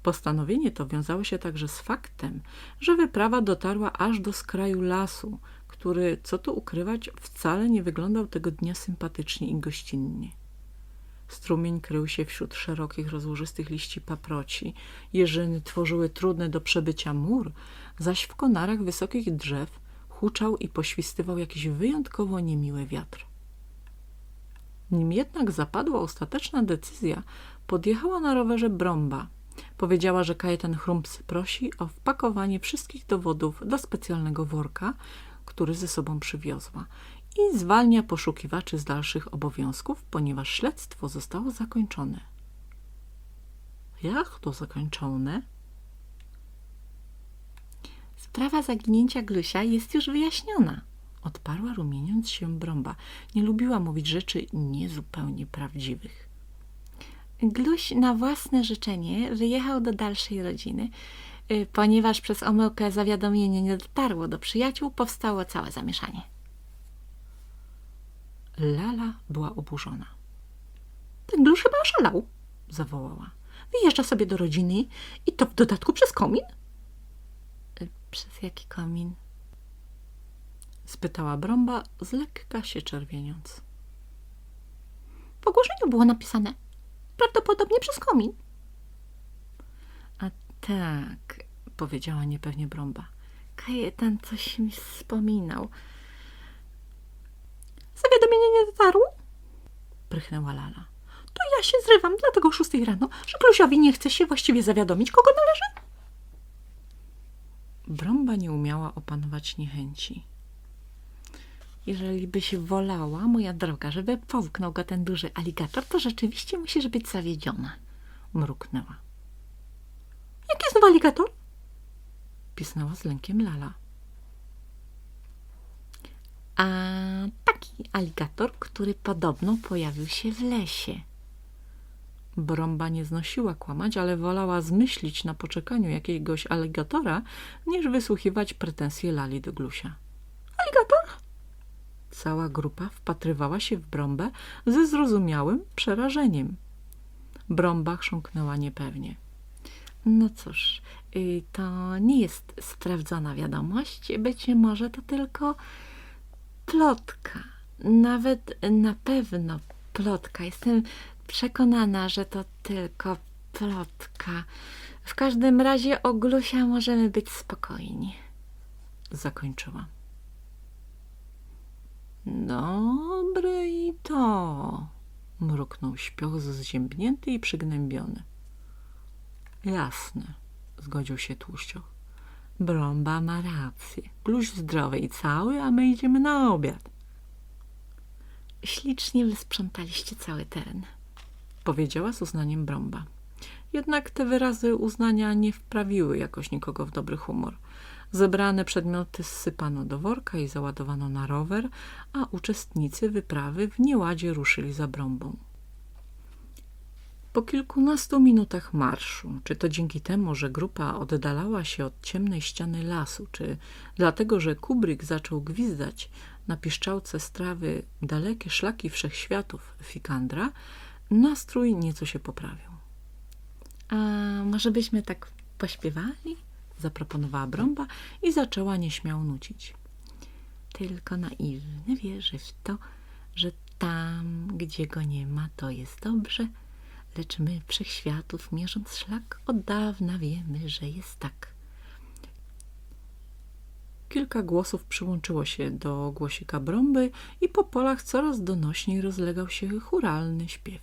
Postanowienie to wiązało się także z faktem, że wyprawa dotarła aż do skraju lasu, który, co tu ukrywać, wcale nie wyglądał tego dnia sympatycznie i gościnnie. Strumień krył się wśród szerokich, rozłożystych liści paproci. Jeżyny tworzyły trudny do przebycia mur, zaś w konarach wysokich drzew huczał i poświstywał jakiś wyjątkowo niemiły wiatr. Nim jednak zapadła ostateczna decyzja, podjechała na rowerze Brąba. Powiedziała, że Kajetan Chrumps prosi o wpakowanie wszystkich dowodów do specjalnego worka, który ze sobą przywiozła i zwalnia poszukiwaczy z dalszych obowiązków, ponieważ śledztwo zostało zakończone. Jak to zakończone? sprawa zaginięcia Glusia jest już wyjaśniona. Odparła rumieniąc się Brąba. Nie lubiła mówić rzeczy niezupełnie prawdziwych. Gluś na własne życzenie wyjechał do dalszej rodziny. Y, Ponieważ przez omyłkę zawiadomienie nie dotarło do przyjaciół, powstało całe zamieszanie. Lala była oburzona. Ten Gluś chyba oszalał. Zawołała. Wyjeżdża sobie do rodziny i to w dodatku przez komin? Y, Przez jaki komin? Spytała Brąba, z lekka się czerwieniąc. W ogłoszeniu było napisane. Prawdopodobnie przez komin. A tak, powiedziała niepewnie Brąba. Kajetan coś mi wspominał. Zawiadomienie nie dotarło? Prychnęła Lala. To ja się zrywam, dlatego o szóstej rano, że Klusiowi nie chce się właściwie zawiadomić, kogo należy. Brąba nie umiała opanować niechęci. Jeżeli byś wolała, moja droga, żeby połknął go ten duży aligator, to rzeczywiście musisz być zawiedziona. Mruknęła. Jaki znów aligator? Pisnęła z lękiem Lala. A taki aligator, który podobno pojawił się w lesie. Brąba nie znosiła kłamać, ale wolała zmyślić na poczekaniu jakiegoś aligatora, niż wysłuchiwać pretensje Lali do Glusia. Aligator? Cała grupa wpatrywała się w Brąbę ze zrozumiałym przerażeniem. Brąba chrząknęła niepewnie. No cóż, y, to nie jest sprawdzona wiadomość. Być może to tylko plotka. Nawet na pewno plotka. Jestem przekonana, że to tylko plotka. W każdym razie o Glusia możemy być spokojni. Zakończyła. Dobre i to, mruknął śpioch zziębnięty i przygnębiony. Jasne, zgodził się tłuścioch. Brąba ma rację. Gluś zdrowy i cały, a my idziemy na obiad. Ślicznie wysprzątaliście cały teren. Powiedziała z uznaniem Brąba. Jednak te wyrazy uznania nie wprawiły jakoś nikogo w dobry humor. Zebrane przedmioty zsypano do worka i załadowano na rower, a uczestnicy wyprawy w nieładzie ruszyli za Brąbą. Po kilkunastu minutach marszu, czy to dzięki temu, że grupa oddalała się od ciemnej ściany lasu, czy dlatego, że Kubryk zaczął gwizdać na piszczałce strawy dalekie szlaki wszechświatów Fikandra, nastrój nieco się poprawił. A może byśmy tak pośpiewali? Zaproponowała Brąba i zaczęła nieśmiało nucić. Tylko naiwny wierzy w to, że tam, gdzie go nie ma, to jest dobrze, lecz my wszechświatów mierząc szlak od dawna wiemy, że jest tak. Kilka głosów przyłączyło się do głosika Brąby i po polach coraz donośniej rozlegał się churalny śpiew.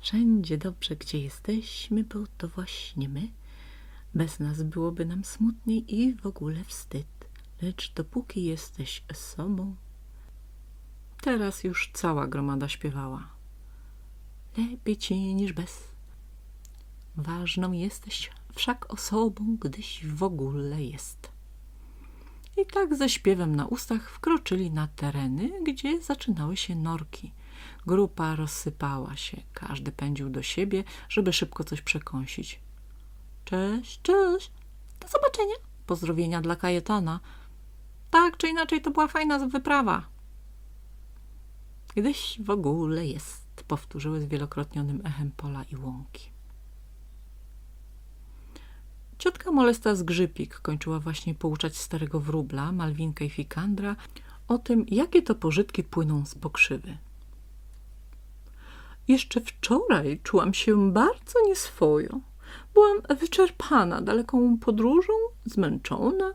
Wszędzie dobrze, gdzie jesteśmy, bo to właśnie my. Bez nas byłoby nam smutniej i w ogóle wstyd. Lecz dopóki jesteś sobą, Teraz już cała gromada śpiewała. Lepiej ci niż bez. Ważną jesteś wszak osobą, gdyś w ogóle jest. I tak ze śpiewem na ustach wkroczyli na tereny, gdzie zaczynały się norki. Grupa rozsypała się, każdy pędził do siebie, żeby szybko coś przekąsić. Cześć, cześć, Do zobaczenia. pozdrowienia dla Kajetana. Tak czy inaczej to była fajna wyprawa. Gdyś w ogóle jest, powtórzyły zwielokrotnionym echem pola i łąki. Ciotka Molesta Zgrzypik kończyła właśnie pouczać starego wróbla, Malwinkę i Fikandra o tym, jakie to pożytki płyną z pokrzywy. Jeszcze wczoraj czułam się bardzo nieswojo. Byłam wyczerpana daleką podróżą, zmęczona,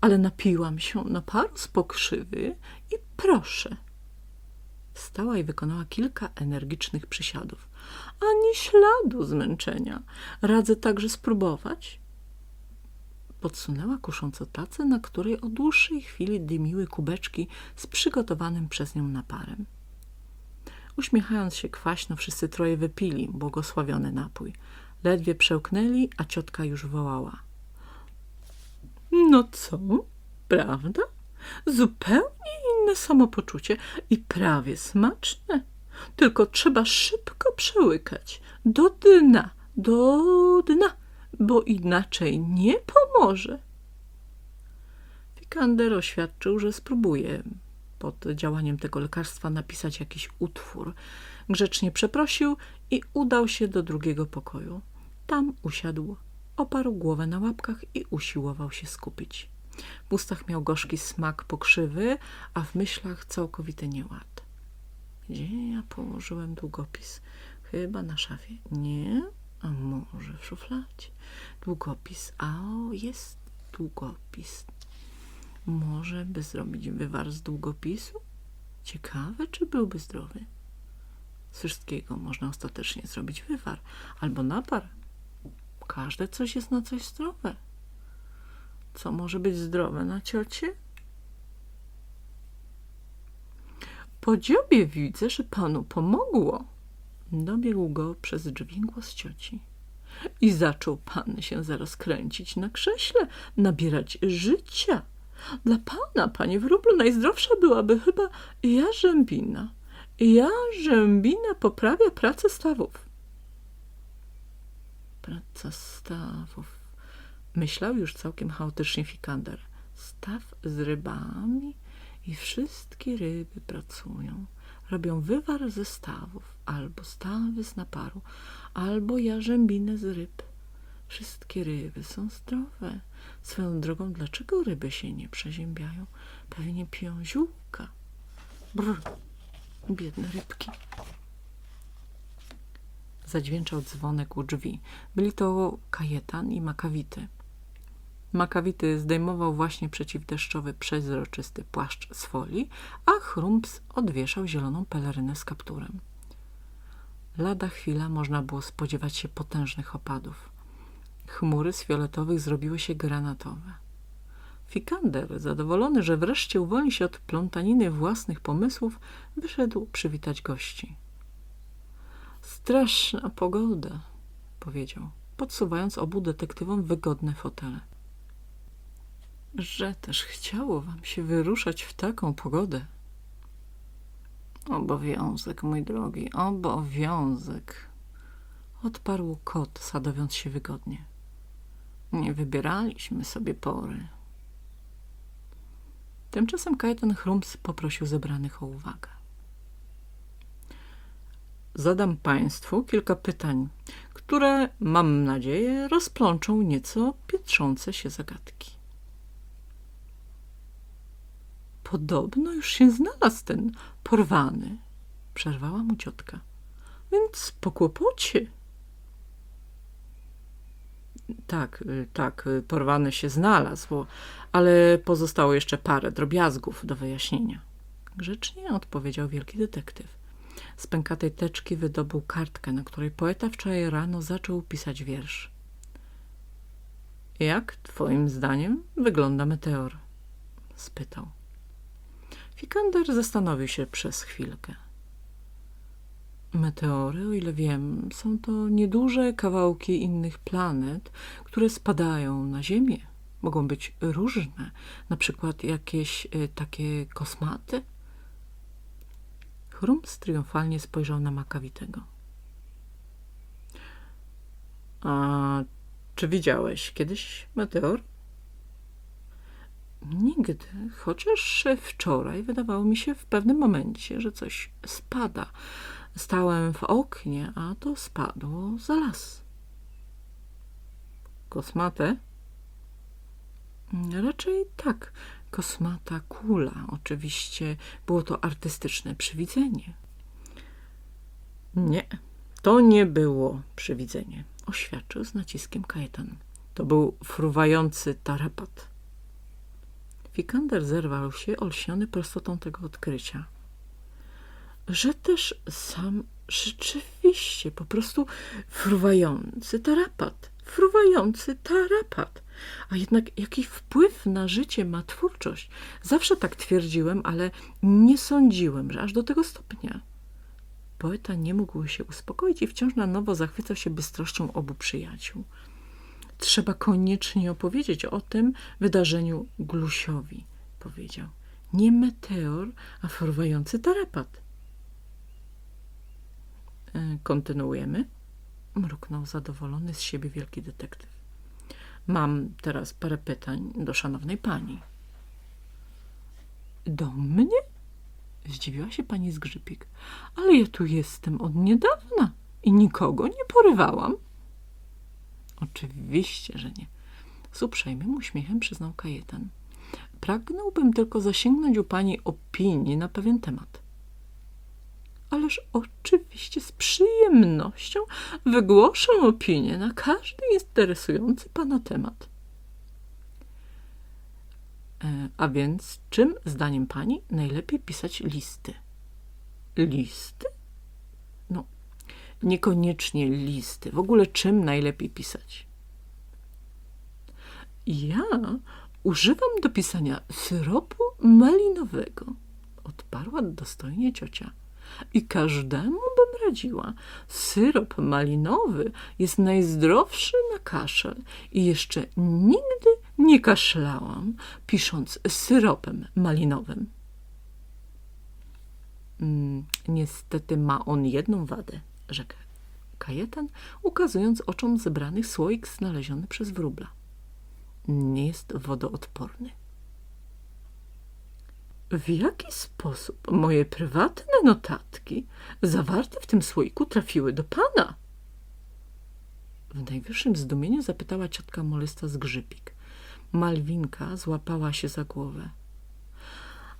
ale napiłam się na paru z pokrzywy i proszę. Wstała i wykonała kilka energicznych przysiadów. Ani śladu zmęczenia. Radzę także spróbować. Podsunęła kusząco tacę, na której od dłuższej chwili dymiły kubeczki z przygotowanym przez nią naparem. Uśmiechając się kwaśno, wszyscy troje wypili błogosławiony napój. Ledwie przełknęli, a ciotka już wołała. No co? Prawda? Zupełnie inne samopoczucie i prawie smaczne. Tylko trzeba szybko przełykać. Do dna, do dna, bo inaczej nie pomoże. Fikander oświadczył, że spróbuje pod działaniem tego lekarstwa napisać jakiś utwór. Grzecznie przeprosił i udał się do drugiego pokoju. Tam usiadł, oparł głowę na łapkach i usiłował się skupić. W ustach miał gorzki smak pokrzywy, a w myślach całkowity nieład. Gdzie ja położyłem długopis? Chyba na szafie. Nie? A może w szufladzie? Długopis. A o, jest długopis. Może by zrobić wywar z długopisu? Ciekawe, czy byłby zdrowy. Z wszystkiego można ostatecznie zrobić wywar albo napar. Każde coś jest na coś zdrowe. Co może być zdrowe na ciocie? Po dziobie widzę, że panu pomogło. Dobiegł go przez drzwi głos cioci. I zaczął pan się zaraz kręcić na krześle, nabierać życia. Dla pana, panie wróblu, najzdrowsza byłaby chyba jarzębina. Jarzębina poprawia pracę stawów. Praca stawów. Myślał już całkiem chaotycznie Fikander. Staw z rybami i wszystkie ryby pracują. Robią wywar ze stawów, albo stawy z naparu, albo jarzębinę z ryb. Wszystkie ryby są zdrowe. Swoją drogą, dlaczego ryby się nie przeziębiają? Pewnie piją ziółka. Brr, biedne rybki. Zadźwięczał dzwonek u drzwi. Byli to Kajetan i Makawity. Makawity zdejmował właśnie przeciwdeszczowy, przezroczysty płaszcz z folii, a Chrumps odwieszał zieloną pelerynę z kapturem. Lada chwila można było spodziewać się potężnych opadów. Chmury z fioletowych zrobiły się granatowe. Fikander, zadowolony, że wreszcie uwolni się od plątaniny własnych pomysłów, wyszedł przywitać gości. Straszna pogoda, powiedział, podsuwając obu detektywom wygodne fotele. Że też chciało wam się wyruszać w taką pogodę. Obowiązek, mój drogi, obowiązek, odparł kot, sadowiąc się wygodnie. Nie wybieraliśmy sobie pory. Tymczasem Kajetan Chrumps poprosił zebranych o uwagę. Zadam Państwu kilka pytań, które, mam nadzieję, rozplączą nieco pietrzące się zagadki. Podobno już się znalazł ten porwany, przerwała mu ciotka. Więc po kłopocie. Tak, y, tak, y, porwany się znalazł, ale pozostało jeszcze parę drobiazgów do wyjaśnienia. Grzecznie odpowiedział wielki detektyw. Z pękatej teczki wydobył kartkę, na której poeta wczoraj rano zaczął pisać wiersz. Jak twoim zdaniem wygląda meteor? spytał. Fikander zastanowił się przez chwilkę. Meteory, o ile wiem, są to nieduże kawałki innych planet, które spadają na Ziemię. Mogą być różne, na przykład jakieś y, takie kosmaty. Chrumps triumfalnie spojrzał na Makawitego. A czy widziałeś kiedyś meteor? Nigdy, chociaż wczoraj wydawało mi się w pewnym momencie, że coś spada. Stałem w oknie, a to spadło za las. Kosmatę? Raczej tak. Kosmata kula. Oczywiście było to artystyczne przywidzenie. Nie, to nie było przywidzenie, oświadczył z naciskiem Kajetan. To był fruwający tarapat. Fikander zerwał się, olśniony prostotą tego odkrycia. Że też sam rzeczywiście po prostu fruwający tarapat, fruwający tarapat. A jednak jaki wpływ na życie ma twórczość? Zawsze tak twierdziłem, ale nie sądziłem, że aż do tego stopnia. Poeta nie mógł się uspokoić i wciąż na nowo zachwycał się bystrością obu przyjaciół. Trzeba koniecznie opowiedzieć o tym wydarzeniu Glusiowi, powiedział. Nie meteor, a fruwający tarapat. E, Kontynuujemy. Mruknął zadowolony z siebie wielki detektyw. Mam teraz parę pytań do szanownej pani. Do mnie? Zdziwiła się pani Zgrzypik. Ale ja tu jestem od niedawna i nikogo nie porywałam. Oczywiście, że nie. Z uprzejmym uśmiechem przyznał Kajetan. Pragnąłbym tylko zasięgnąć u pani opinii na pewien temat. Ależ oczywiście z przyjemnością wygłoszę opinię na każdy interesujący pana temat. E, A więc czym, zdaniem pani, najlepiej pisać listy? Listy? Niekoniecznie listy. W ogóle czym najlepiej pisać? Ja używam do pisania syropu malinowego, odparła dostojnie ciocia. I każdemu bym radziła. Syrop malinowy jest najzdrowszy na kaszel i jeszcze nigdy nie kaszlałam, pisząc syropem malinowym. Mm, niestety ma on jedną wadę, rzekł Kajetan, ukazując oczom zebranych słoik znaleziony przez wróbla. Nie jest wodoodporny. W jaki sposób moje prywatne notatki zawarte w tym słoiku trafiły do pana? W najwyższym zdumieniu zapytała ciotka molesta Zgrzypik. Malwinka złapała się za głowę.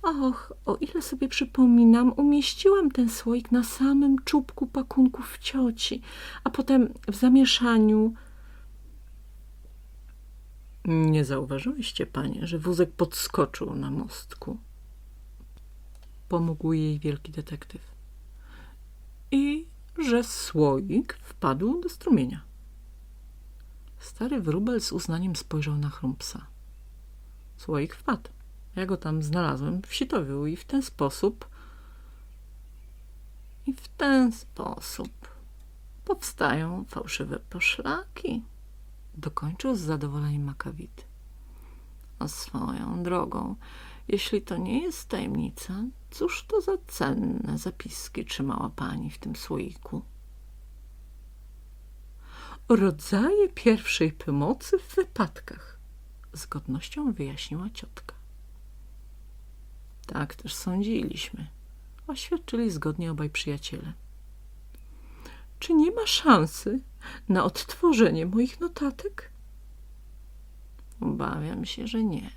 Och, o ile sobie przypominam, umieściłam ten słoik na samym czubku pakunków cioci, a potem w zamieszaniu... Nie zauważyłyście, panie, że wózek podskoczył na mostku? Pomógł jej wielki detektyw. I że słoik wpadł do strumienia. Stary wróbel z uznaniem spojrzał na chrumpsa. Słoik wpadł. Ja go tam znalazłem w sitowiu i w ten sposób i w ten sposób powstają fałszywe poszlaki. Dokończył z zadowoleniem Makawity. A swoją drogą, jeśli to nie jest tajemnica, cóż to za cenne zapiski trzymała pani w tym słoiku? Rodzaje pierwszej pomocy w wypadkach, z godnością wyjaśniła ciotka. Tak też sądziliśmy, oświadczyli zgodnie obaj przyjaciele. Czy nie ma szansy na odtworzenie moich notatek? Obawiam się, że nie,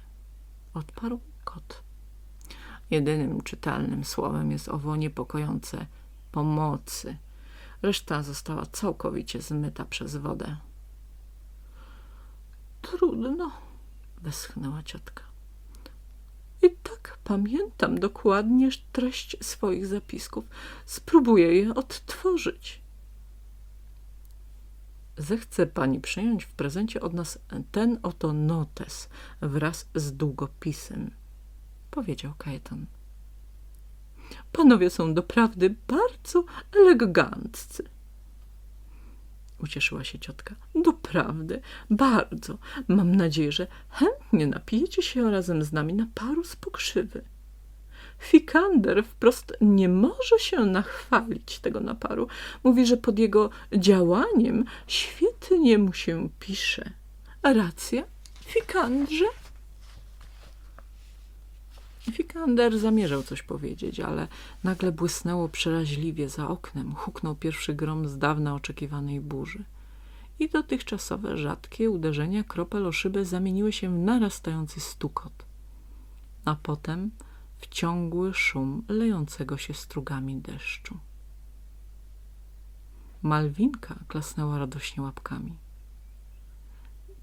odparł kot. Jedynym czytelnym słowem jest owo niepokojące pomocy. Reszta została całkowicie zmyta przez wodę. Trudno, westchnęła ciotka. I tak pamiętam dokładnie treść swoich zapisków. Spróbuję je odtworzyć. Zechce pani przyjąć w prezencie od nas ten oto notes wraz z długopisem, powiedział Kajetan. Panowie są doprawdy bardzo eleganccy. Ucieszyła się ciotka. Doprawdy, bardzo. Mam nadzieję, że chętnie napijecie się razem z nami na paru z pokrzywy. Fikander wprost nie może się nachwalić tego naparu. Mówi, że pod jego działaniem świetnie mu się pisze. Racja, Fikandrze? Fikander zamierzał coś powiedzieć, ale nagle błysnęło przeraźliwie za oknem. Huknął pierwszy grom z dawna oczekiwanej burzy. I dotychczasowe rzadkie uderzenia kropel o szybę zamieniły się w narastający stukot. A potem w ciągły szum lejącego się strugami deszczu. Malwinka klasnęła radośnie łapkami.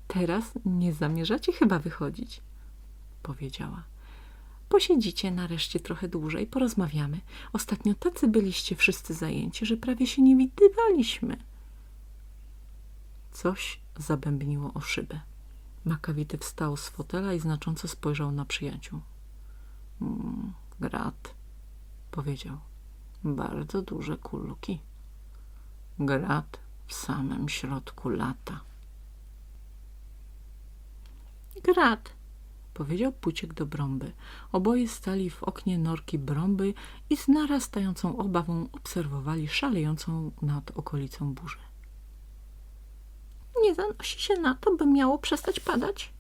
Teraz nie zamierzacie chyba wychodzić, powiedziała. Posiedzicie nareszcie trochę dłużej, porozmawiamy. Ostatnio tacy byliście wszyscy zajęci, że prawie się nie widywaliśmy. Coś zabębniło o szybę. Makawity wstał z fotela i znacząco spojrzał na przyjaciół. Mm, grat, powiedział. Bardzo duże kulki. Grat w samym środku lata. grat. Powiedział Puciek do Brąby. Oboje stali w oknie norki Brąby i z narastającą obawą obserwowali szalejącą nad okolicą burzę. Nie zanosi się na to, by miało przestać padać?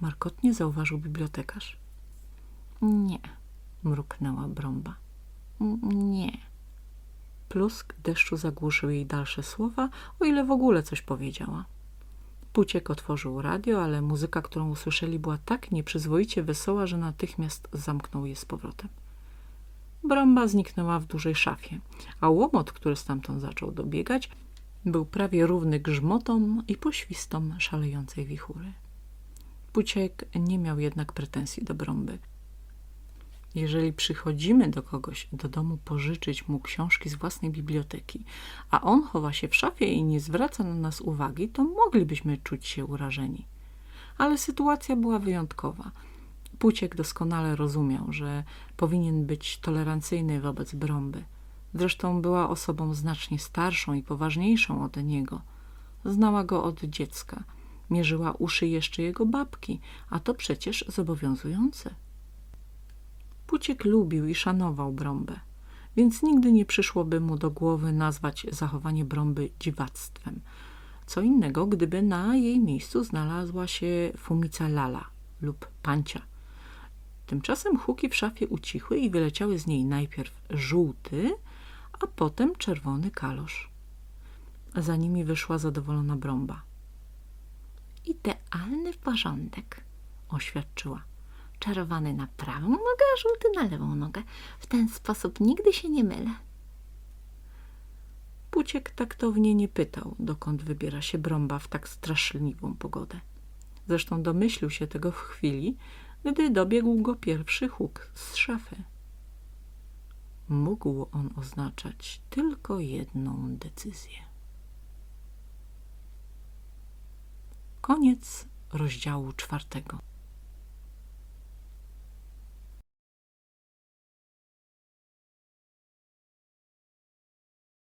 Markotnie zauważył bibliotekarz. Nie, Mruknęła Brąba. nie. Plusk deszczu zagłuszył jej dalsze słowa, o ile w ogóle coś powiedziała. Puciek otworzył radio, ale muzyka, którą usłyszeli, była tak nieprzyzwoicie wesoła, że natychmiast zamknął je z powrotem. Brąba zniknęła w dużej szafie, a łomot, który stamtąd zaczął dobiegać, był prawie równy grzmotom i poświstom szalejącej wichury. Puciek nie miał jednak pretensji do Brąby. Jeżeli przychodzimy do kogoś do domu pożyczyć mu książki z własnej biblioteki, a on chowa się w szafie i nie zwraca na nas uwagi, to moglibyśmy czuć się urażeni. Ale sytuacja była wyjątkowa. Puciek doskonale rozumiał, że powinien być tolerancyjny wobec Brąby. Zresztą była osobą znacznie starszą i poważniejszą od niego. Znała go od dziecka. Mierzyła uszy jeszcze jego babki, a to przecież zobowiązujące. Puciek lubił i szanował Brąbę, więc nigdy nie przyszłoby mu do głowy nazwać zachowanie Brąby dziwactwem. Co innego, gdyby na jej miejscu znalazła się Fumica Lala lub Pancia. Tymczasem huki w szafie ucichły i wyleciały z niej najpierw żółty, a potem czerwony kalosz. Za nimi wyszła zadowolona Brąba. Idealny porządek, Oświadczyła. Czerwony na prawą nogę, a żółty na lewą nogę. W ten sposób nigdy się nie mylę. Puciek taktownie nie pytał, dokąd wybiera się Brąba w tak straszliwą pogodę. Zresztą domyślił się tego w chwili, gdy dobiegł go pierwszy huk z szafy. Mógł on oznaczać tylko jedną decyzję. Koniec rozdziału czwartego.